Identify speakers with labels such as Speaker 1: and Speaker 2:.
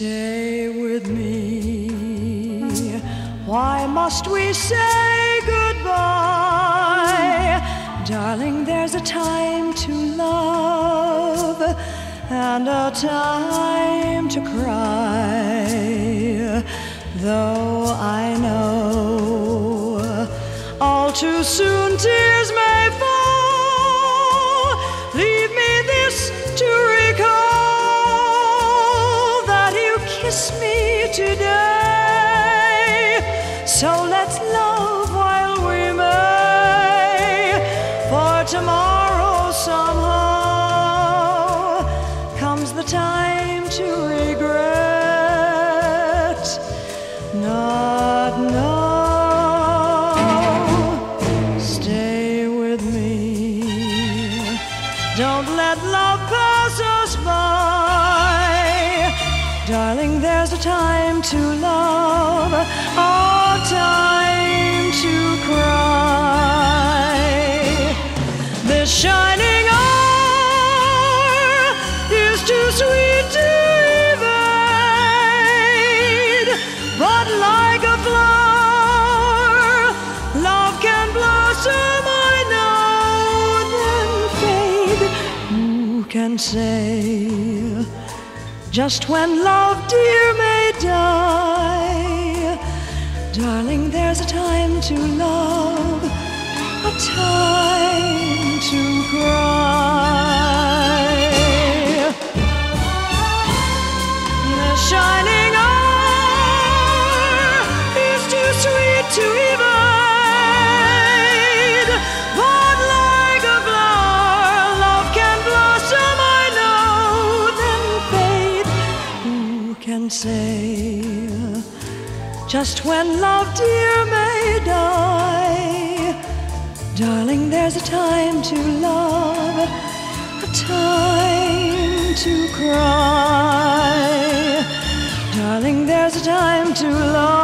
Speaker 1: Stay with me. Why must we say goodbye? Darling, there's a time to love and a time to cry. Though I know all too soon tears may fall, tomorrow somehow comes the time to regret not now. Stay with me. Don't let love pass us by. Darling, there's a time to love, can say? Just when love, dear, may die. Darling, there's a time to love, a time can say? Just when love, dear, may die. Darling, there's a time to love, a time to cry. Darling, there's a time to love.